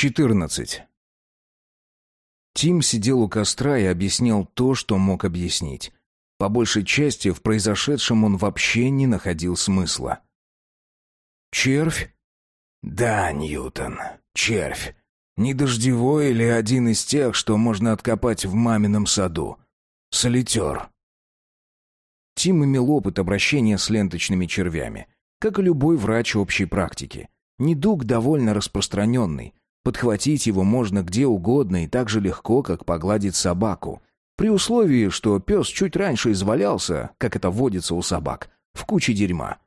14. Тим сидел у костра и объяснял то, что мог объяснить. По большей части в произошедшем он вообще не находил смысла. «Червь?» «Да, Ньютон, червь. Не дождевой или один из тех, что можно откопать в мамином саду. Солитер». Тим имел опыт обращения с ленточными червями, как и любой врач общей практики. Недуг довольно распространенный. Подхватить его можно где угодно и так же легко, как погладить собаку. При условии, что пес чуть раньше извалялся, как это водится у собак, в куче дерьма.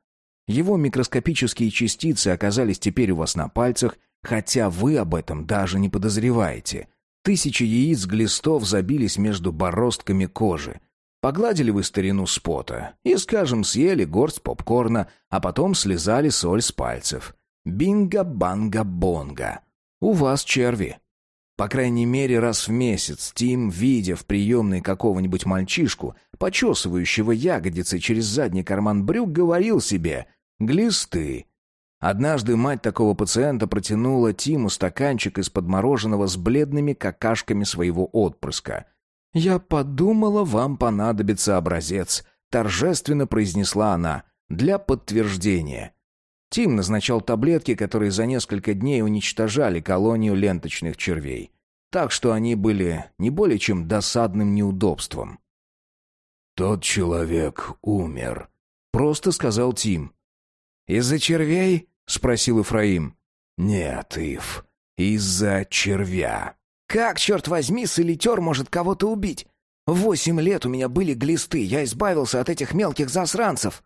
Его микроскопические частицы оказались теперь у вас на пальцах, хотя вы об этом даже не подозреваете. Тысячи яиц глистов забились между бороздками кожи. Погладили вы старину спота и, скажем, съели горсть попкорна, а потом слезали соль с пальцев. Бинго-банго-бонго. У вас черви. По крайней мере, раз в месяц Тим, видя в приемной какого-нибудь мальчишку, почесывающего ягодицы через задний карман брюк, говорил себе «Глисты». Однажды мать такого пациента протянула Тиму стаканчик из-под мороженого с бледными какашками своего отпрыска. «Я подумала, вам понадобится образец», — торжественно произнесла она, — «для подтверждения». Тим назначал таблетки, которые за несколько дней уничтожали колонию ленточных червей. Так что они были не более чем досадным неудобством. «Тот человек умер», — просто сказал Тим. «Из-за червей?» — спросил Ифраим. «Нет, Ив, из-за червя». «Как, черт возьми, солитер может кого-то убить? Восемь лет у меня были глисты, я избавился от этих мелких засранцев».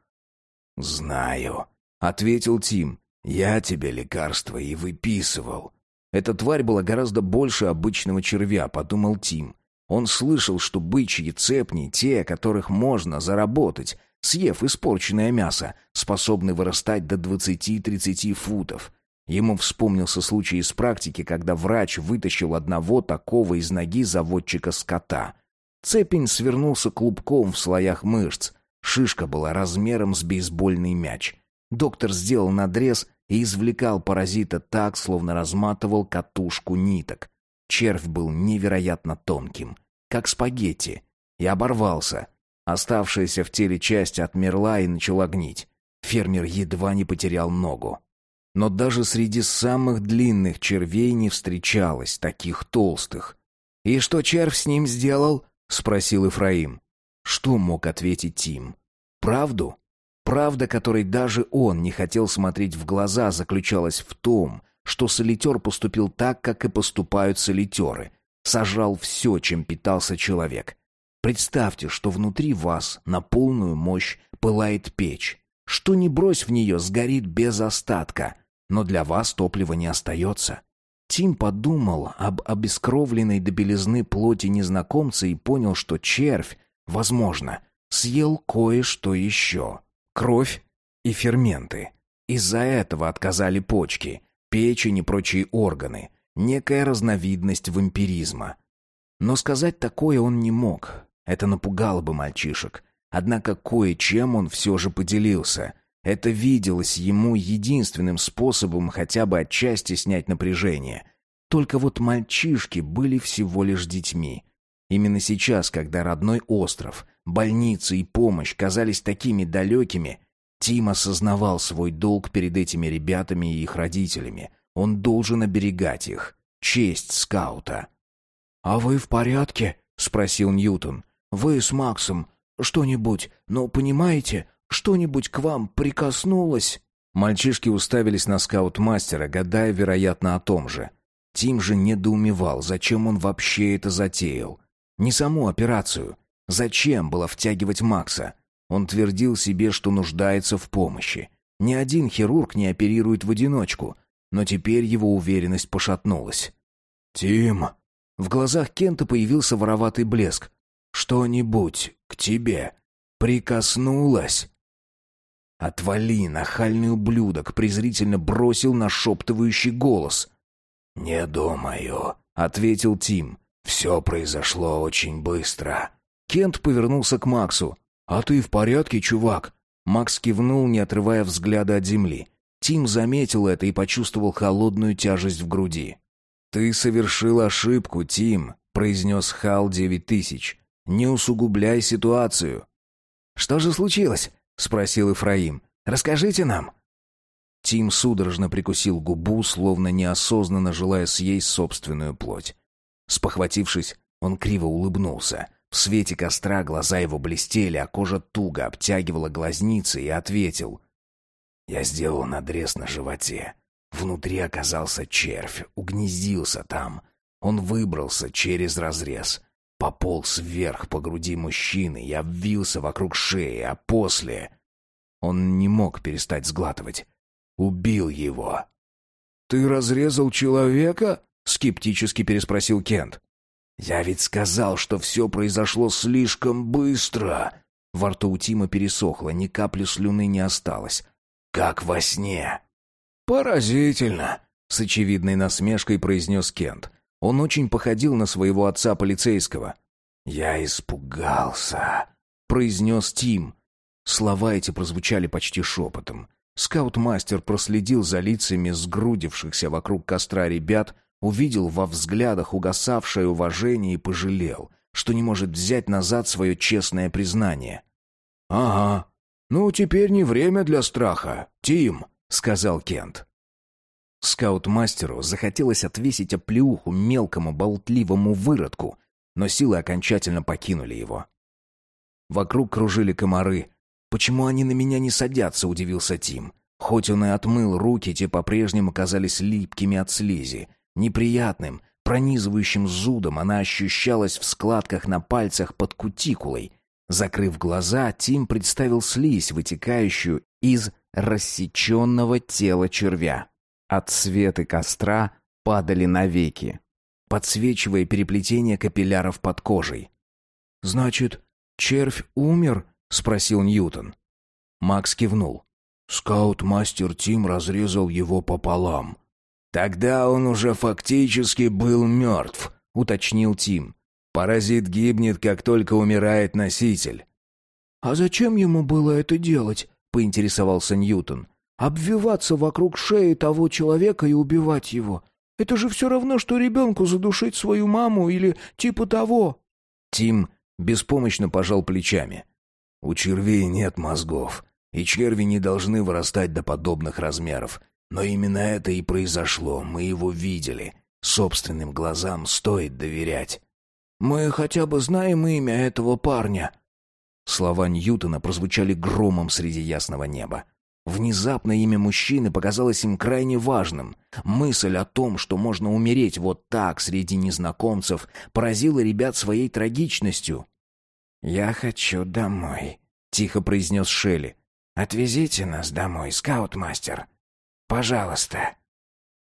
«Знаю», — ответил Тим. «Я тебе лекарства и выписывал». Эта тварь была гораздо больше обычного червя, подумал Тим. Он слышал, что бычьи цепни, те, которых можно заработать, съев испорченное мясо, способны вырастать до 20-30 футов. Ему вспомнился случай из практики, когда врач вытащил одного такого из ноги заводчика скота. Цепень свернулся клубком в слоях мышц. Шишка была размером с бейсбольный мяч. Доктор сделал надрез и извлекал паразита так, словно разматывал катушку ниток. Червь был невероятно тонким, как спагетти, и оборвался. Оставшаяся в теле часть отмерла и начала гнить. Фермер едва не потерял ногу. Но даже среди самых длинных червей не встречалось таких толстых. «И что червь с ним сделал?» — спросил Ифраим. Что мог ответить Тим? «Правду?» Правда, которой даже он не хотел смотреть в глаза, заключалась в том, что солитер поступил так, как и поступают солитеры. Сожрал все, чем питался человек. Представьте, что внутри вас на полную мощь пылает печь. Что ни брось в нее, сгорит без остатка. Но для вас топлива не остается. Тим подумал об обескровленной до белизны плоти незнакомца и понял, что червь, возможно, съел кое-что еще кровь и ферменты. Из-за этого отказали почки, печень и прочие органы, некая разновидность вампиризма. Но сказать такое он не мог, это напугало бы мальчишек. Однако кое-чем он все же поделился. Это виделось ему единственным способом хотя бы отчасти снять напряжение. Только вот мальчишки были всего лишь детьми. Именно сейчас, когда родной остров, больницы и помощь казались такими далекими, Тим осознавал свой долг перед этими ребятами и их родителями. Он должен оберегать их. Честь скаута. «А вы в порядке?» — спросил Ньютон. «Вы с Максом. Что-нибудь, ну, понимаете, что-нибудь к вам прикоснулось?» Мальчишки уставились на скаут-мастера, гадая, вероятно, о том же. Тим же недоумевал, зачем он вообще это затеял. Не саму операцию. Зачем было втягивать Макса? Он твердил себе, что нуждается в помощи. Ни один хирург не оперирует в одиночку, но теперь его уверенность пошатнулась. «Тим!» В глазах Кента появился вороватый блеск. «Что-нибудь к тебе прикоснулось?» «Отвали, нахальный ублюдок!» презрительно бросил нашептывающий голос. «Не думаю», — ответил Тим. «Все произошло очень быстро». Кент повернулся к Максу. «А ты в порядке, чувак?» Макс кивнул, не отрывая взгляда от земли. Тим заметил это и почувствовал холодную тяжесть в груди. «Ты совершил ошибку, Тим», — произнес Хал 9000. «Не усугубляй ситуацию». «Что же случилось?» — спросил Ифраим. «Расскажите нам». Тим судорожно прикусил губу, словно неосознанно желая съесть собственную плоть. Спохватившись, он криво улыбнулся. В свете костра глаза его блестели, а кожа туго обтягивала глазницы и ответил. «Я сделал надрез на животе. Внутри оказался червь, угнездился там. Он выбрался через разрез. Пополз вверх по груди мужчины и обвился вокруг шеи, а после... Он не мог перестать сглатывать. Убил его. «Ты разрезал человека?» — скептически переспросил Кент. «Я ведь сказал, что все произошло слишком быстро!» Во рту у Тима пересохло, ни капли слюны не осталось. «Как во сне!» «Поразительно!» — с очевидной насмешкой произнес Кент. Он очень походил на своего отца полицейского. «Я испугался», — произнес Тим. Слова эти прозвучали почти шепотом. Скаут-мастер проследил за лицами сгрудившихся вокруг костра ребят, увидел во взглядах угасавшее уважение и пожалел, что не может взять назад свое честное признание. «Ага, ну теперь не время для страха, Тим», — сказал Кент. Скаут-мастеру захотелось отвесить оплеуху мелкому болтливому выродку, но силы окончательно покинули его. Вокруг кружили комары. «Почему они на меня не садятся?» — удивился Тим. Хоть он и отмыл руки, те по-прежнему казались липкими от слизи. Неприятным, пронизывающим зудом она ощущалась в складках на пальцах под кутикулой. Закрыв глаза, Тим представил слизь, вытекающую из рассеченного тела червя. От света костра падали навеки, подсвечивая переплетение капилляров под кожей. «Значит, червь умер?» — спросил Ньютон. Макс кивнул. Скаут-мастер Тим разрезал его пополам. «Тогда он уже фактически был мертв», — уточнил Тим. «Паразит гибнет, как только умирает носитель». «А зачем ему было это делать?» — поинтересовался Ньютон. «Обвиваться вокруг шеи того человека и убивать его. Это же все равно, что ребенку задушить свою маму или типа того». Тим беспомощно пожал плечами. «У червей нет мозгов, и черви не должны вырастать до подобных размеров. Но именно это и произошло, мы его видели. Собственным глазам стоит доверять. «Мы хотя бы знаем имя этого парня». Слова Ньютона прозвучали громом среди ясного неба. Внезапно имя мужчины показалось им крайне важным. Мысль о том, что можно умереть вот так среди незнакомцев, поразила ребят своей трагичностью. «Я хочу домой», — тихо произнес Шелли. «Отвезите нас домой, скаут-мастер». Пожалуйста».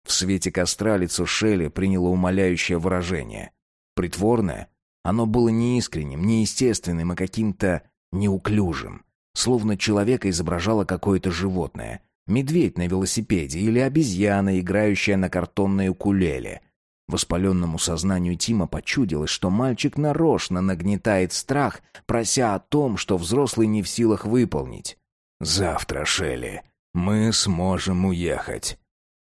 В свете костра лицо Шелли приняло умоляющее выражение. Притворное. Оно было неискренним, неестественным и каким-то неуклюжим. Словно человека изображало какое-то животное. Медведь на велосипеде или обезьяна, играющая на картонной укулеле. Воспаленному сознанию Тима почудилось, что мальчик нарочно нагнетает страх, прося о том, что взрослый не в силах выполнить. «Завтра, Шелли, мы сможем уехать».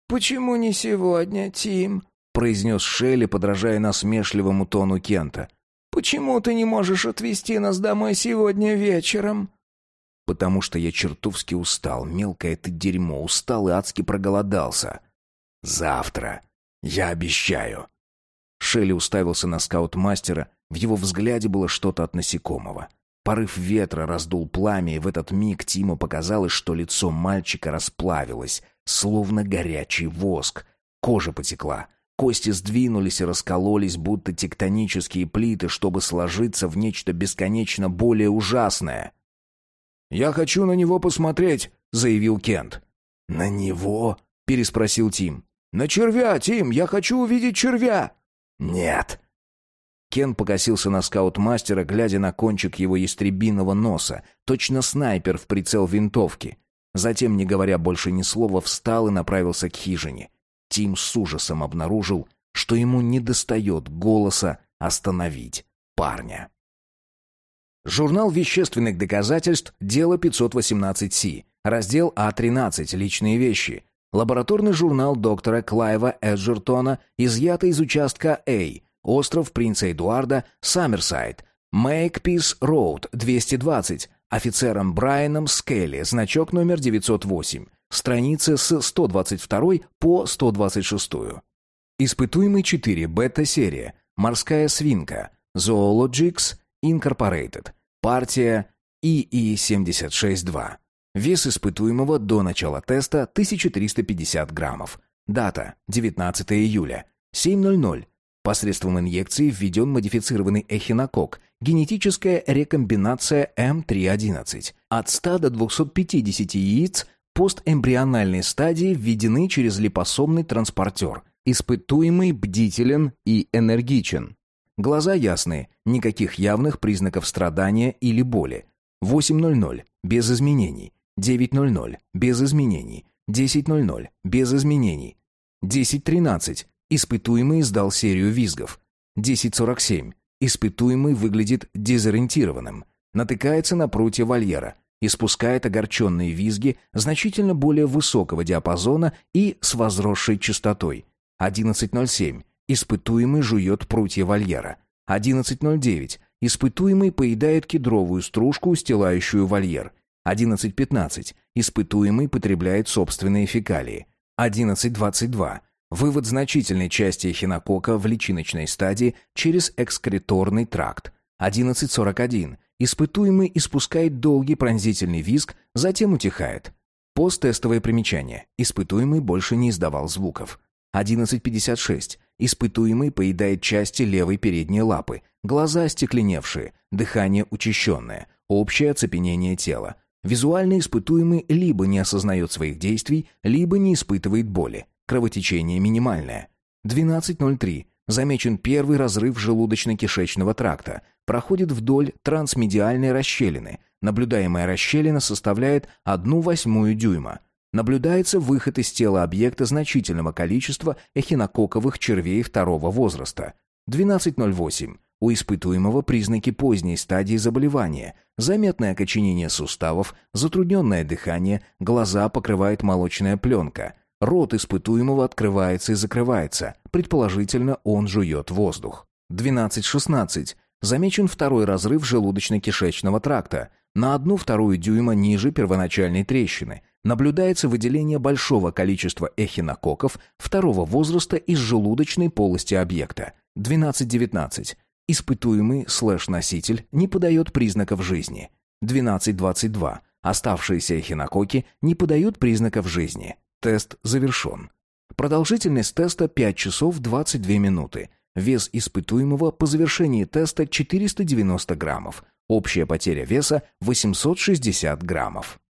«Почему не сегодня, Тим?» — произнес Шелли, подражая насмешливому тону Кента. «Почему ты не можешь отвезти нас домой сегодня вечером?» «Потому что я чертовски устал, мелкое ты дерьмо, устал и адски проголодался». «Завтра. Я обещаю». Шелли уставился на скаут-мастера, в его взгляде было что-то от насекомого. Порыв ветра раздул пламя, и в этот миг Тиму показалось, что лицо мальчика расплавилось, словно горячий воск. Кожа потекла. Кости сдвинулись и раскололись, будто тектонические плиты, чтобы сложиться в нечто бесконечно более ужасное. «Я хочу на него посмотреть», — заявил Кент. «На него?» — переспросил Тим. «На червя, Тим! Я хочу увидеть червя!» «Нет!» Кен покосился на скаут-мастера, глядя на кончик его ястребиного носа, точно снайпер в прицел винтовки. Затем, не говоря больше ни слова, встал и направился к хижине. Тим с ужасом обнаружил, что ему недостает голоса остановить парня. Журнал вещественных доказательств, дело 518Си, раздел А13, личные вещи. Лабораторный журнал доктора Клайва Эджертона, изъятый из участка А, остров Принца Эдуарда, Саммерсайд, Мейкпис Роуд, 220, офицером Брайаном Скелли, значок номер 908, страницы с 122 по 126. Испытуемый 4, бета-серия, морская свинка, Zoologics Incorporated, партия ИИ-76-2. Вес испытуемого до начала теста 1350 граммов. Дата 19 июля. 7.00. Посредством инъекции введен модифицированный эхинокок, генетическая рекомбинация М311. От 100 до 250 яиц постэмбриональной стадии введены через липосомный транспортер. Испытуемый бдителен и энергичен. Глаза ясные, никаких явных признаков страдания или боли. 8.00. Без изменений. 9.00. Без изменений. 10.00. Без изменений. 10.13. Испытуемый издал серию визгов. 10.47. Испытуемый выглядит дезориентированным. Натыкается на прутья вольера. Испускает огорченные визги значительно более высокого диапазона и с возросшей частотой. 11.07. Испытуемый жует прутья вольера. 11.09. Испытуемый поедает кедровую стружку, устилающую вольер. 11.15. Испытуемый потребляет собственные фекалии. 11.22. Вывод значительной части эхинокока в личиночной стадии через экскреторный тракт. 11.41. Испытуемый испускает долгий пронзительный визг, затем утихает. Посттестовое примечание. Испытуемый больше не издавал звуков. 11.56. Испытуемый поедает части левой передней лапы, глаза остекленевшие, дыхание учащенное, общее оцепенение тела. Визуально испытуемый либо не осознает своих действий, либо не испытывает боли. Кровотечение минимальное. 12.03. Замечен первый разрыв желудочно-кишечного тракта. Проходит вдоль трансмедиальной расщелины. Наблюдаемая расщелина составляет 1 восьмую дюйма. Наблюдается выход из тела объекта значительного количества эхинококковых червей второго возраста. 12.08. У испытуемого признаки поздней стадии заболевания. Заметное окоченение суставов, затрудненное дыхание, глаза покрывает молочная пленка. Рот испытуемого открывается и закрывается. Предположительно, он жует воздух. 12.16. Замечен второй разрыв желудочно-кишечного тракта. На одну вторую дюйма ниже первоначальной трещины – наблюдается выделение большого количества эхинококков второго возраста из желудочной полости объекта. 12-19. Испытуемый слэш-носитель не подает признаков жизни. 12-22. Оставшиеся эхинококки не подают признаков жизни. Тест завершен. Продолжительность теста 5 часов 22 минуты. Вес испытуемого по завершении теста 490 граммов. Общая потеря веса 860 граммов.